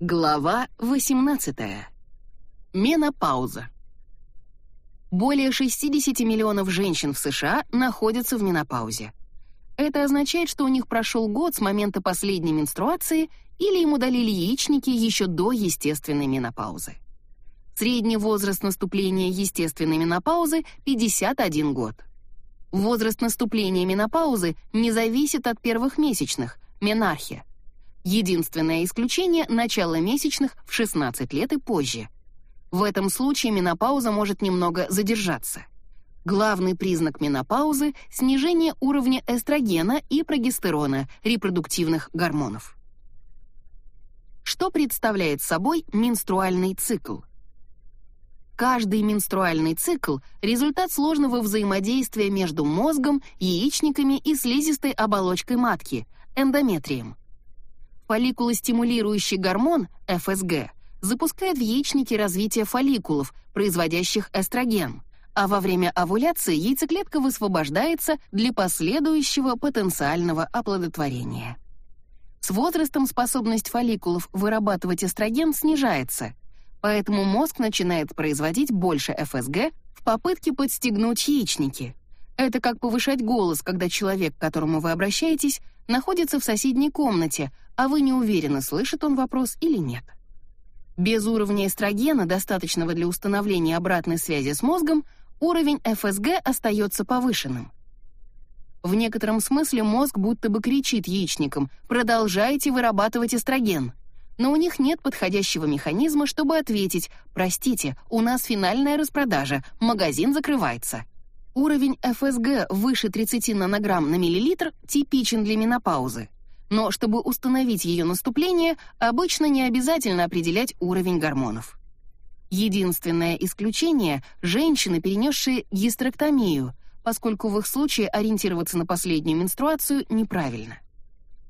Глава 18. Менопауза. Более 60 миллионов женщин в США находятся в менопаузе. Это означает, что у них прошел год с момента последней менструации или им удалили яичники еще до естественной менопаузы. Средний возраст наступления естественной менопаузы 51 год. Возраст наступления менопаузы не зависит от первых месячных, менархия. Единственное исключение — начало месячных в 16 лет и позже. В этом случае менопауза может немного задержаться. Главный признак менопаузы — снижение уровня эстрогена и прогестерона, репродуктивных гормонов. Что представляет собой менструальный цикл? Каждый менструальный цикл — результат сложного взаимодействия между мозгом, яичниками и слизистой оболочкой матки, эндометрием. Фолликулостимулирующий гормон ФСГ запускает в яичнике развитие фолликулов, производящих эстроген, а во время овуляции яйцеклетка высвобождается для последующего потенциального оплодотворения. С возрастом способность фолликулов вырабатывать эстроген снижается, поэтому мозг начинает производить больше ФСГ в попытке подстегнуть яичники. Это как повышать голос, когда человек, к которому вы обращаетесь, находится в соседней комнате, а вы не уверены, слышит он вопрос или нет. Без уровня эстрогена, достаточного для установления обратной связи с мозгом, уровень ФСГ остается повышенным. В некотором смысле мозг будто бы кричит яичникам «продолжайте вырабатывать эстроген», но у них нет подходящего механизма, чтобы ответить «простите, у нас финальная распродажа, магазин закрывается». Уровень ФСГ выше 30 нанограмм на миллилитр типичен для менопаузы. Но чтобы установить ее наступление, обычно не обязательно определять уровень гормонов. Единственное исключение — женщины, перенесшие гистерэктомию, поскольку в их случае ориентироваться на последнюю менструацию неправильно.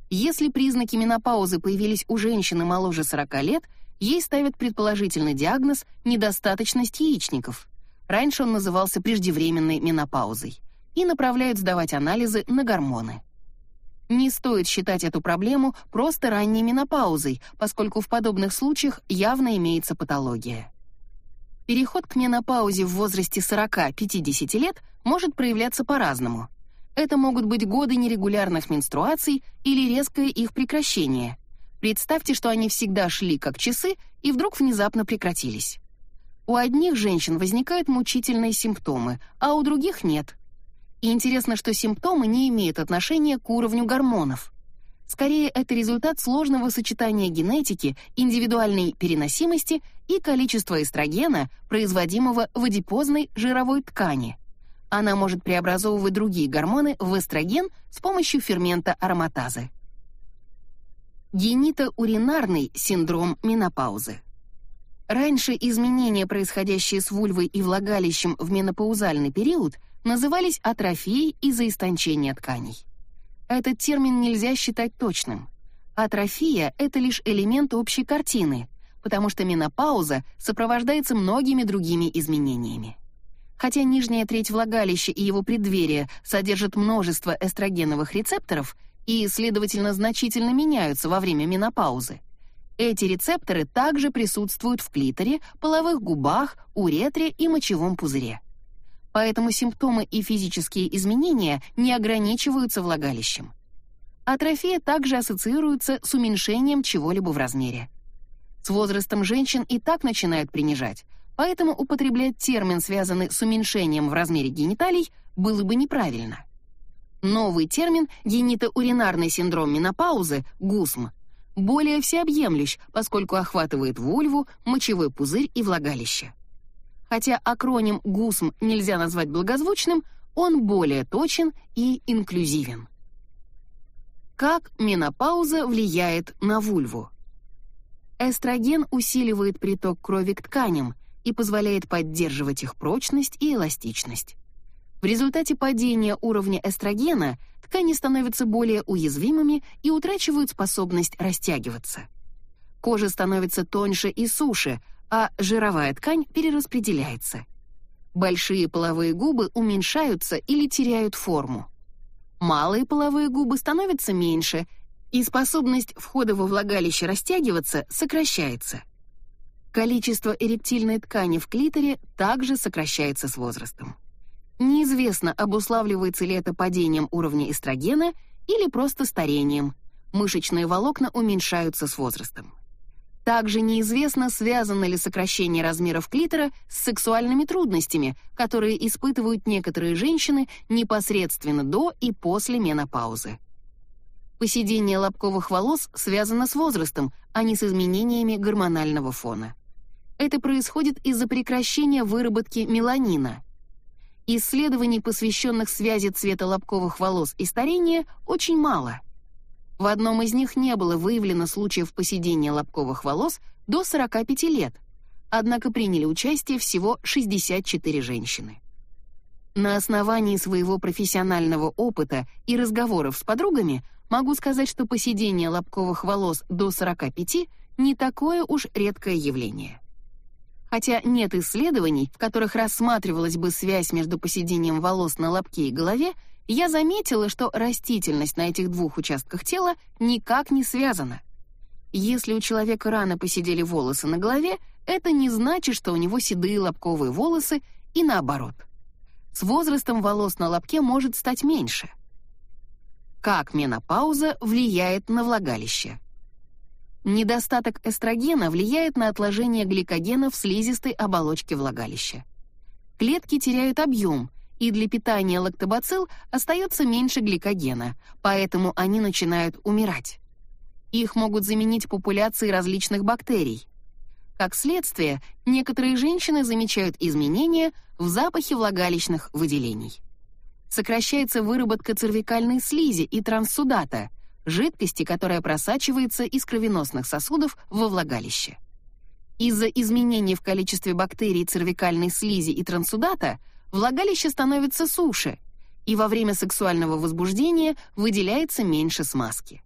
Если признаки менопаузы появились у женщины моложе 40 лет, ей ставят предположительный диагноз недостаточность яичников — раньше он назывался преждевременной менопаузой, и направляют сдавать анализы на гормоны. Не стоит считать эту проблему просто ранней менопаузой, поскольку в подобных случаях явно имеется патология. Переход к менопаузе в возрасте 40-50 лет может проявляться по-разному. Это могут быть годы нерегулярных менструаций или резкое их прекращение. Представьте, что они всегда шли как часы и вдруг внезапно прекратились. У одних женщин возникают мучительные симптомы, а у других нет. И интересно, что симптомы не имеют отношения к уровню гормонов. Скорее, это результат сложного сочетания генетики, индивидуальной переносимости и количества эстрогена, производимого в адипозной жировой ткани. Она может преобразовывать другие гормоны в эстроген с помощью фермента ароматазы. Генитоуринарный синдром менопаузы. Раньше изменения, происходящие с вульвой и влагалищем в менопаузальный период, назывались атрофией из-за истончения тканей. Этот термин нельзя считать точным. Атрофия — это лишь элемент общей картины, потому что менопауза сопровождается многими другими изменениями. Хотя нижняя треть влагалища и его преддверия содержат множество эстрогеновых рецепторов и, следовательно, значительно меняются во время менопаузы, эти рецепторы также присутствуют в клиторе, половых губах, уретре и мочевом пузыре. Поэтому симптомы и физические изменения не ограничиваются влагалищем. Атрофия также ассоциируется с уменьшением чего-либо в размере. С возрастом женщин и так начинают принижать, поэтому употреблять термин, связанный с уменьшением в размере гениталий, было бы неправильно. Новый термин генитоуринарный синдром менопаузы, ГУСМ, более всеобъемлющ, поскольку охватывает вульву, мочевой пузырь и влагалище. Хотя акроним ГУСМ нельзя назвать благозвучным, он более точен и инклюзивен. Как менопауза влияет на вульву? Эстроген усиливает приток крови к тканям и позволяет поддерживать их прочность и эластичность. В результате падения уровня эстрогена ткани становятся более уязвимыми и утрачивают способность растягиваться. Кожа становится тоньше и суше, а жировая ткань перераспределяется. Большие половые губы уменьшаются или теряют форму. Малые половые губы становятся меньше и способность входа во влагалище растягиваться сокращается. Количество эректильной ткани в клиторе также сокращается с возрастом. Неизвестно, обуславливается ли это падением уровня эстрогена или просто старением. Мышечные волокна уменьшаются с возрастом. Также неизвестно, связано ли сокращение размеров клитора с сексуальными трудностями, которые испытывают некоторые женщины непосредственно до и после менопаузы. Поседение лобковых волос связано с возрастом, а не с изменениями гормонального фона. Это происходит из-за прекращения выработки меланина. Исследований, посвященных связи цвета лобковых волос и старения, очень мало. В одном из них не было выявлено случаев поседения лобковых волос до 45 лет, однако приняли участие всего 64 женщины. На основании своего профессионального опыта и разговоров с подругами могу сказать, что поседение лобковых волос до 45 не такое уж редкое явление. Хотя нет исследований, в которых рассматривалась бы связь между поседением волос на лобке и голове, я заметила, что растительность на этих двух участках тела никак не связана. Если у человека рано поседели волосы на голове, это не значит, что у него седые лобковые волосы и наоборот. С возрастом волос на лобке может стать меньше. Как менопауза влияет на влагалище? Недостаток эстрогена влияет на отложение гликогена в слизистой оболочке влагалища. Клетки теряют объем, и для питания лактобацилл остается меньше гликогена, поэтому они начинают умирать. Их могут заменить популяции различных бактерий. Как следствие, некоторые женщины замечают изменения в запахе влагалищных выделений сокращается выработка цервикальной слизи и транссудата, жидкости, которая просачивается из кровеносных сосудов во влагалище. Из-за изменений в количестве бактерий цервикальной слизи и транссудата влагалище становится суше, и во время сексуального возбуждения выделяется меньше смазки.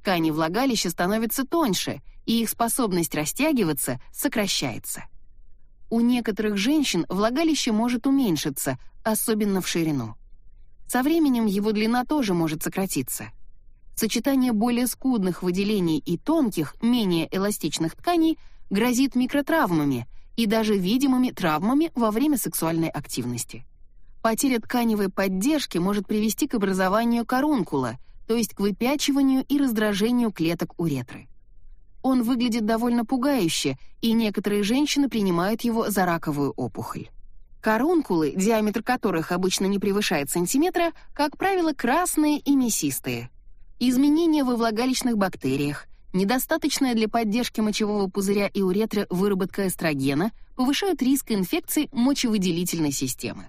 Ткани влагалища становятся тоньше, и их способность растягиваться сокращается. У некоторых женщин влагалище может уменьшиться, особенно в ширину. Со временем его длина тоже может сократиться. Сочетание более скудных выделений и тонких, менее эластичных тканей грозит микротравмами и даже видимыми травмами во время сексуальной активности. Потеря тканевой поддержки может привести к образованию карункула, то есть к выпячиванию и раздражению клеток уретры. Он выглядит довольно пугающе, и некоторые женщины принимают его за раковую опухоль. Карункулы, диаметр которых обычно не превышает сантиметра, как правило, красные и мясистые. Изменения во влагалищных бактериях, недостаточная для поддержки мочевого пузыря и уретры выработка эстрогена повышают риск инфекций мочевыделительной системы.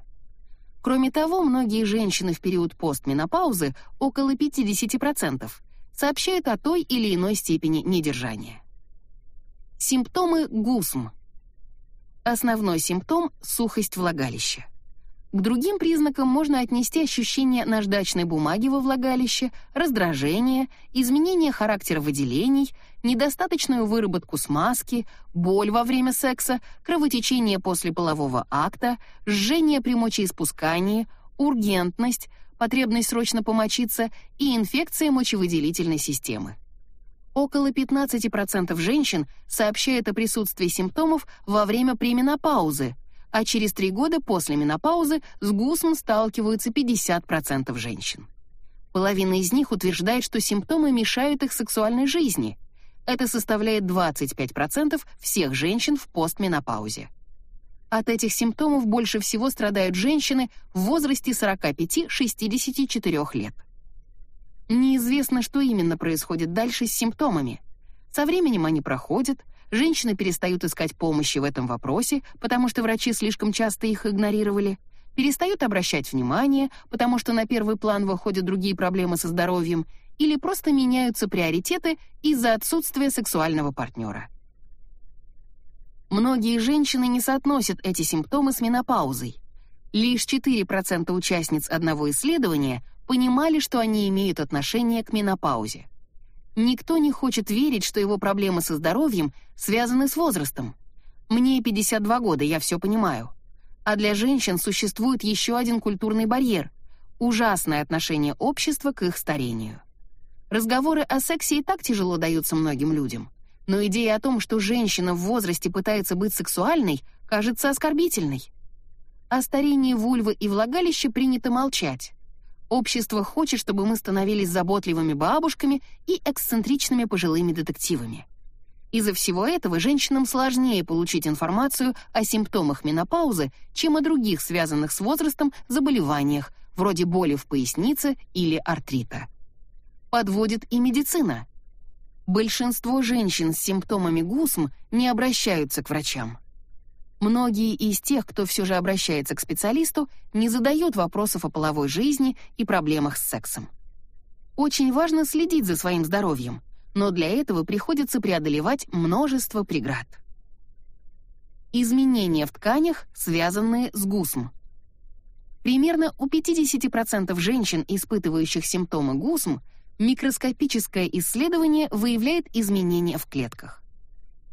Кроме того, многие женщины в период постменопаузы, около 50%, сообщают о той или иной степени недержания. Симптомы ГУСМ – Основной симптом — сухость влагалища. К другим признакам можно отнести ощущение наждачной бумаги во влагалище, раздражение, изменение характера выделений, недостаточную выработку смазки, боль во время секса, кровотечение после полового акта, жжение при мочеиспускании, ургентность, потребность срочно помочиться и инфекция мочевыделительной системы. Около 15% женщин сообщают о присутствии симптомов во время пременопаузы, а через 3 года после менопаузы с ГУСМ сталкиваются 50% женщин. Половина из них утверждает, что симптомы мешают их сексуальной жизни. Это составляет 25% всех женщин в постменопаузе. От этих симптомов больше всего страдают женщины в возрасте 45-64 лет. Неизвестно, что именно происходит дальше с симптомами. Со временем они проходят, женщины перестают искать помощи в этом вопросе, потому что врачи слишком часто их игнорировали, перестают обращать внимание, потому что на первый план выходят другие проблемы со здоровьем, или просто меняются приоритеты из-за отсутствия сексуального партнера. Многие женщины не соотносят эти симптомы с менопаузой. Лишь 4% участниц одного исследования понимали, что они имеют отношение к менопаузе. Никто не хочет верить, что его проблемы со здоровьем связаны с возрастом. Мне 52 года, я все понимаю. А для женщин существует еще один культурный барьер — ужасное отношение общества к их старению. Разговоры о сексе и так тяжело даются многим людям. Но идея о том, что женщина в возрасте пытается быть сексуальной, кажется оскорбительной. О старении вульвы и влагалища принято молчать. Общество хочет, чтобы мы становились заботливыми бабушками и эксцентричными пожилыми детективами. Из-за всего этого женщинам сложнее получить информацию о симптомах менопаузы, чем о других связанных с возрастом заболеваниях, вроде боли в пояснице или артрита. Подводит и медицина. Большинство женщин с симптомами ГУСМ не обращаются к врачам. Многие из тех, кто все же обращается к специалисту, не задают вопросов о половой жизни и проблемах с сексом. Очень важно следить за своим здоровьем, но для этого приходится преодолевать множество преград. Изменения в тканях, связанные с ГУСМ. Примерно у 50% женщин, испытывающих симптомы ГУСМ, микроскопическое исследование выявляет изменения в клетках.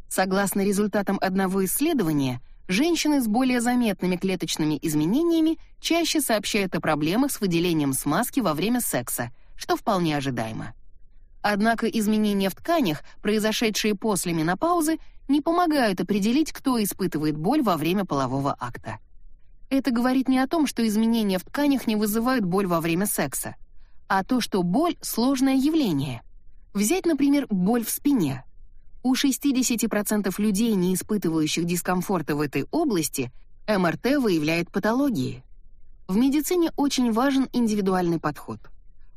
Согласно результатам одного исследования, женщины с более заметными клеточными изменениями чаще сообщают о проблемах с выделением смазки во время секса, что вполне ожидаемо. Однако изменения в тканях, произошедшие после менопаузы, не помогают определить, кто испытывает боль во время полового акта. Это говорит не о том, что изменения в тканях не вызывают боль во время секса, а то, что боль — сложное явление. Взять, например, боль в спине — у 60% людей, не испытывающих дискомфорта в этой области, МРТ выявляет патологии. В медицине очень важен индивидуальный подход.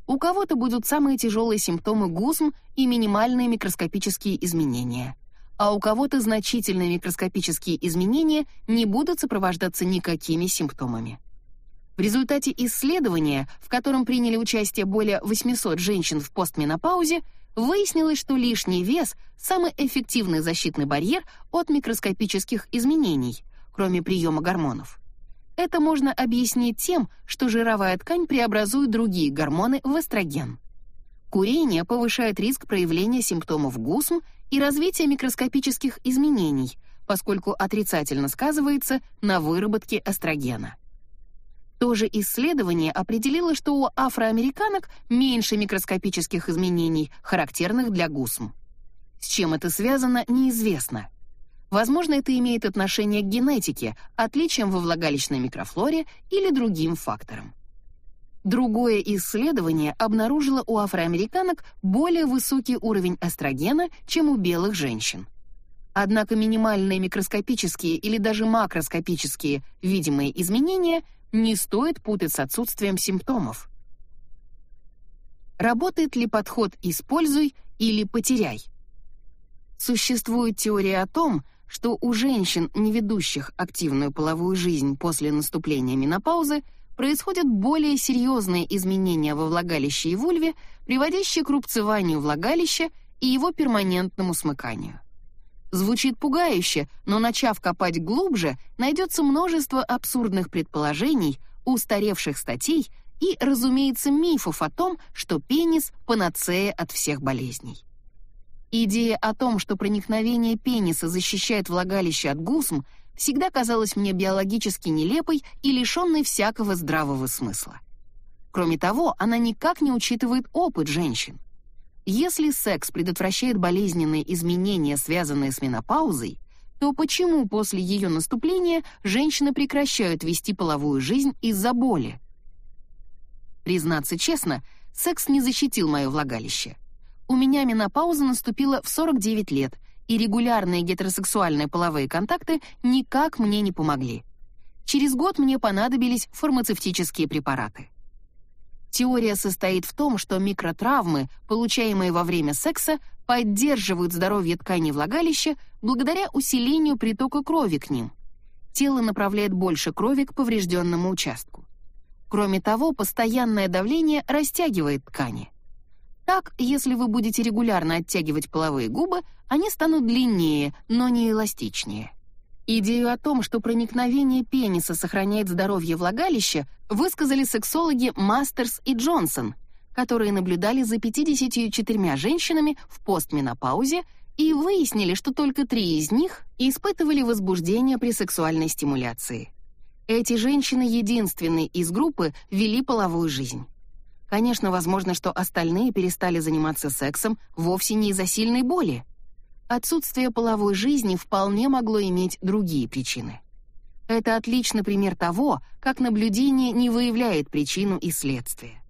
У кого-то будут самые тяжелые симптомы ГУСМ и минимальные микроскопические изменения, а у кого-то значительные микроскопические изменения не будут сопровождаться никакими симптомами. В результате исследования, в котором приняли участие более 800 женщин в постменопаузе, выяснилось, что лишний вес — самый эффективный защитный барьер от микроскопических изменений, кроме приема гормонов. Это можно объяснить тем, что жировая ткань преобразует другие гормоны в эстроген. Курение повышает риск проявления симптомов ГУСМ и развития микроскопических изменений, поскольку отрицательно сказывается на выработке эстрогена. То же исследование определило, что у афроамериканок меньше микроскопических изменений, характерных для ГУСМ. С чем это связано, неизвестно. Возможно, это имеет отношение к генетике, отличиям во влагалищной микрофлоре или другим факторам. Другое исследование обнаружило у афроамериканок более высокий уровень эстрогена, чем у белых женщин. Однако минимальные микроскопические или даже макроскопические видимые изменения не стоит путать с отсутствием симптомов. Работает ли подход «используй» или «потеряй»? Существует теория о том, что у женщин, не ведущих активную половую жизнь после наступления менопаузы, происходят более серьезные изменения во влагалище и вульве, приводящие к рубцеванию влагалища и его перманентному смыканию. Звучит пугающе, но начав копать глубже, найдется множество абсурдных предположений, устаревших статей и, разумеется, мифов о том, что пенис — панацея от всех болезней. Идея о том, что проникновение пениса защищает влагалище от гусм, всегда казалась мне биологически нелепой и лишенной всякого здравого смысла. Кроме того, она никак не учитывает опыт женщин. Если секс предотвращает болезненные изменения, связанные с менопаузой, то почему после ее наступления женщины прекращают вести половую жизнь из-за боли? Признаться честно, секс не защитил мое влагалище. У меня менопауза наступила в 49 лет, и регулярные гетеросексуальные половые контакты никак мне не помогли. Через год мне понадобились фармацевтические препараты. Теория состоит в том, что микротравмы, получаемые во время секса, поддерживают здоровье тканей влагалища благодаря усилению притока крови к ним. Тело направляет больше крови к поврежденному участку. Кроме того, постоянное давление растягивает ткани. Так, если вы будете регулярно оттягивать половые губы, они станут длиннее, но не эластичнее. Идею о том, что проникновение пениса сохраняет здоровье влагалища, высказали сексологи Мастерс и Джонсон, которые наблюдали за 54 женщинами в постменопаузе и выяснили, что только три из них испытывали возбуждение при сексуальной стимуляции. Эти женщины единственные из группы вели половую жизнь. Конечно, возможно, что остальные перестали заниматься сексом вовсе не из-за сильной боли. Отсутствие половой жизни вполне могло иметь другие причины. Это отличный пример того, как наблюдение не выявляет причину и следствие.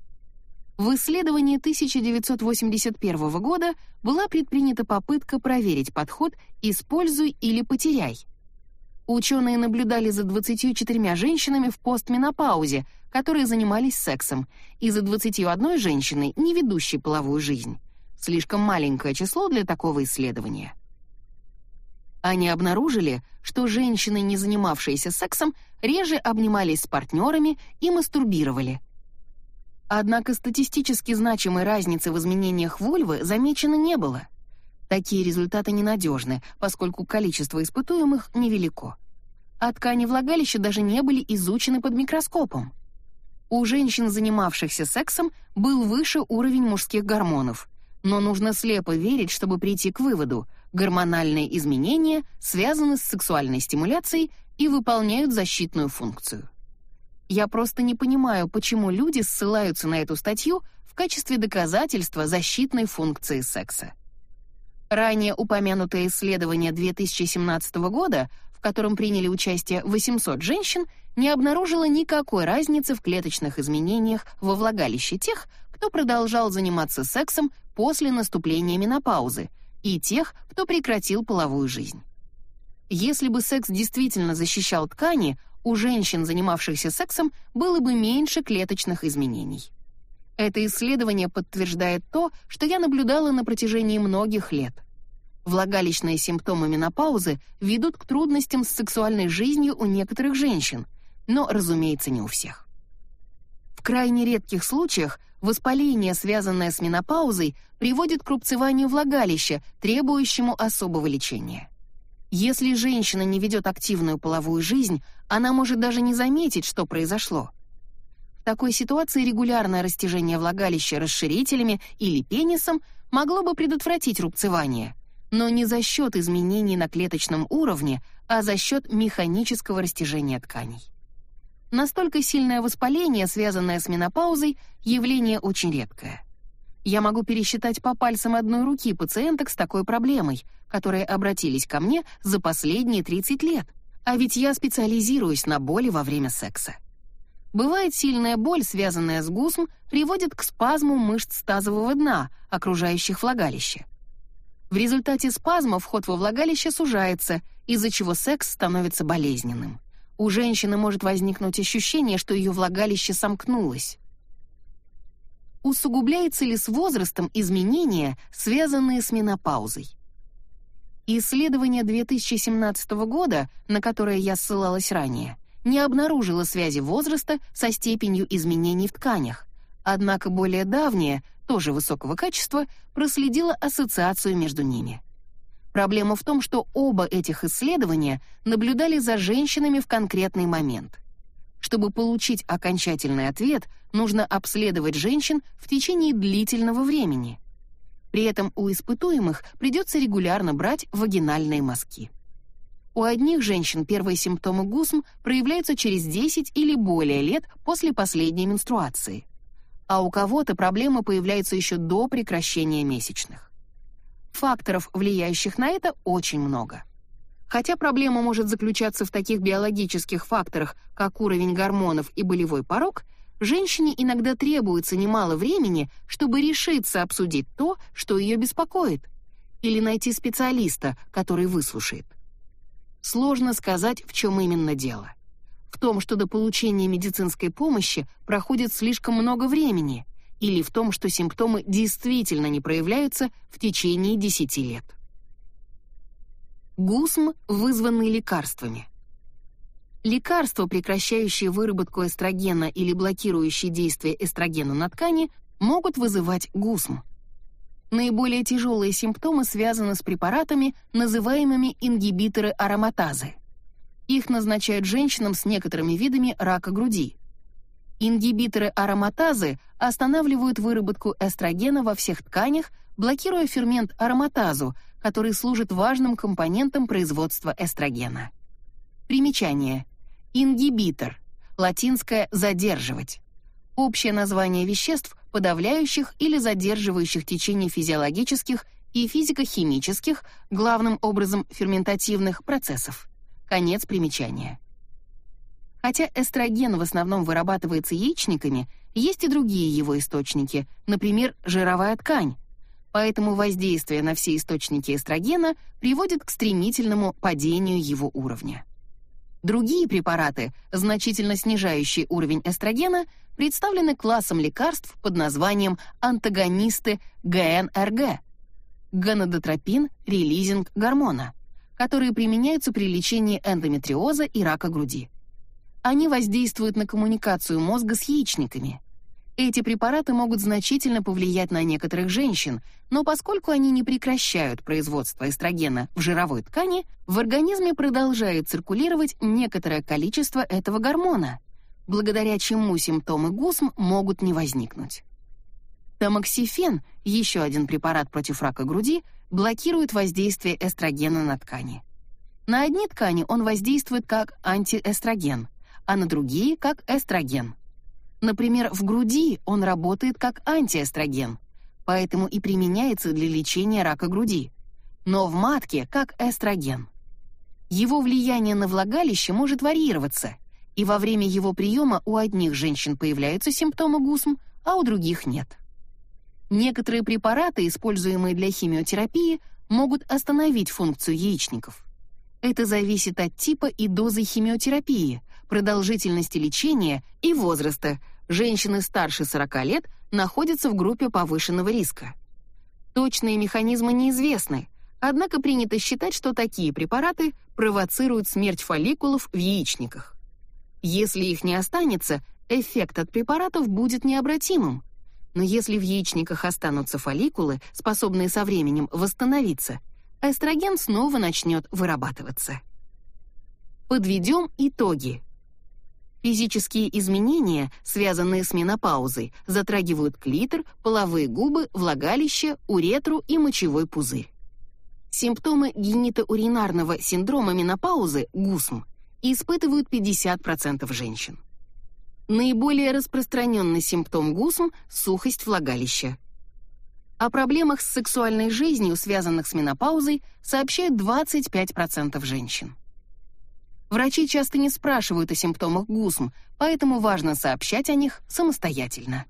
В исследовании 1981 года была предпринята попытка проверить подход «используй или потеряй». Ученые наблюдали за 24 женщинами в постменопаузе, которые занимались сексом, и за 21 женщиной, не ведущей половую жизнь. Слишком маленькое число для такого исследования. Они обнаружили, что женщины, не занимавшиеся сексом, реже обнимались с партнерами и мастурбировали – Однако статистически значимой разницы в изменениях вульвы замечено не было. Такие результаты ненадежны, поскольку количество испытуемых невелико. А ткани влагалища даже не были изучены под микроскопом. У женщин, занимавшихся сексом, был выше уровень мужских гормонов, но нужно слепо верить, чтобы прийти к выводу: гормональные изменения связаны с сексуальной стимуляцией и выполняют защитную функцию. Я просто не понимаю, почему люди ссылаются на эту статью в качестве доказательства защитной функции секса. Ранее упомянутое исследование 2017 года, в котором приняли участие 800 женщин, не обнаружило никакой разницы в клеточных изменениях во влагалище тех, кто продолжал заниматься сексом после наступления менопаузы, и тех, кто прекратил половую жизнь. Если бы секс действительно защищал ткани, у женщин, занимавшихся сексом, было бы меньше клеточных изменений. Это исследование подтверждает то, что я наблюдала на протяжении многих лет. Влагалищные симптомы менопаузы ведут к трудностям с сексуальной жизнью у некоторых женщин, но, разумеется, не у всех. В крайне редких случаях воспаление, связанное с менопаузой, приводит к рубцеванию влагалища, требующему особого лечения. Если женщина не ведет активную половую жизнь, она может даже не заметить, что произошло. В такой ситуации регулярное растяжение влагалища расширителями или пенисом могло бы предотвратить рубцевание, но не за счет изменений на клеточном уровне, а за счет механического растяжения тканей. Настолько сильное воспаление, связанное с менопаузой, явление очень редкое. Я могу пересчитать по пальцам одной руки пациенток с такой проблемой, которые обратились ко мне за последние 30 лет. А ведь я специализируюсь на боли во время секса. Бывает сильная боль, связанная с гусм, приводит к спазму мышц тазового дна, окружающих влагалище. В результате спазма вход во влагалище сужается, из-за чего секс становится болезненным. У женщины может возникнуть ощущение, что ее влагалище сомкнулось усугубляется ли с возрастом изменения, связанные с менопаузой. Исследование 2017 года, на которое я ссылалась ранее, не обнаружило связи возраста со степенью изменений в тканях, однако более давнее, тоже высокого качества, проследило ассоциацию между ними. Проблема в том, что оба этих исследования наблюдали за женщинами в конкретный момент. Чтобы получить окончательный ответ, нужно обследовать женщин в течение длительного времени. При этом у испытуемых придется регулярно брать вагинальные мазки. У одних женщин первые симптомы ГУСМ проявляются через 10 или более лет после последней менструации. А у кого-то проблемы появляются еще до прекращения месячных. Факторов, влияющих на это, очень много. Хотя проблема может заключаться в таких биологических факторах, как уровень гормонов и болевой порог, женщине иногда требуется немало времени, чтобы решиться обсудить то, что ее беспокоит, или найти специалиста, который выслушает. Сложно сказать, в чем именно дело. В том, что до получения медицинской помощи проходит слишком много времени, или в том, что симптомы действительно не проявляются в течение 10 лет. ГУСМ, вызванный лекарствами. Лекарства, прекращающие выработку эстрогена или блокирующие действие эстрогена на ткани, могут вызывать ГУСМ. Наиболее тяжелые симптомы связаны с препаратами, называемыми ингибиторы ароматазы. Их назначают женщинам с некоторыми видами рака груди. Ингибиторы ароматазы останавливают выработку эстрогена во всех тканях, блокируя фермент ароматазу, который служит важным компонентом производства эстрогена. Примечание. Ингибитор. Латинское «задерживать». Общее название веществ, подавляющих или задерживающих течение физиологических и физико-химических, главным образом ферментативных процессов. Конец примечания. Хотя эстроген в основном вырабатывается яичниками, есть и другие его источники, например, жировая ткань. Поэтому воздействие на все источники эстрогена приводит к стремительному падению его уровня. Другие препараты, значительно снижающие уровень эстрогена, представлены классом лекарств под названием антагонисты ГНРГ – гонадотропин релизинг гормона, которые применяются при лечении эндометриоза и рака груди. Они воздействуют на коммуникацию мозга с яичниками. Эти препараты могут значительно повлиять на некоторых женщин, но поскольку они не прекращают производство эстрогена в жировой ткани, в организме продолжает циркулировать некоторое количество этого гормона, благодаря чему симптомы ГУСМ могут не возникнуть. Тамоксифен, еще один препарат против рака груди, блокирует воздействие эстрогена на ткани. На одни ткани он воздействует как антиэстроген, а на другие как эстроген. Например, в груди он работает как антиэстроген, поэтому и применяется для лечения рака груди, но в матке как эстроген. Его влияние на влагалище может варьироваться, и во время его приема у одних женщин появляются симптомы ГУСМ, а у других нет. Некоторые препараты, используемые для химиотерапии, могут остановить функцию яичников. Это зависит от типа и дозы химиотерапии, продолжительности лечения и возраста, женщины старше 40 лет находятся в группе повышенного риска. Точные механизмы неизвестны, однако принято считать, что такие препараты провоцируют смерть фолликулов в яичниках. Если их не останется, эффект от препаратов будет необратимым. Но если в яичниках останутся фолликулы, способные со временем восстановиться, эстроген снова начнет вырабатываться. Подведем итоги. Физические изменения, связанные с менопаузой, затрагивают клитор, половые губы, влагалище, уретру и мочевой пузырь. Симптомы генитоуринарного синдрома менопаузы ГУСМ испытывают 50% женщин. Наиболее распространенный симптом ГУСМ сухость влагалища. О проблемах с сексуальной жизнью, связанных с менопаузой, сообщают 25% женщин. Врачи часто не спрашивают о симптомах ГУСМ, поэтому важно сообщать о них самостоятельно.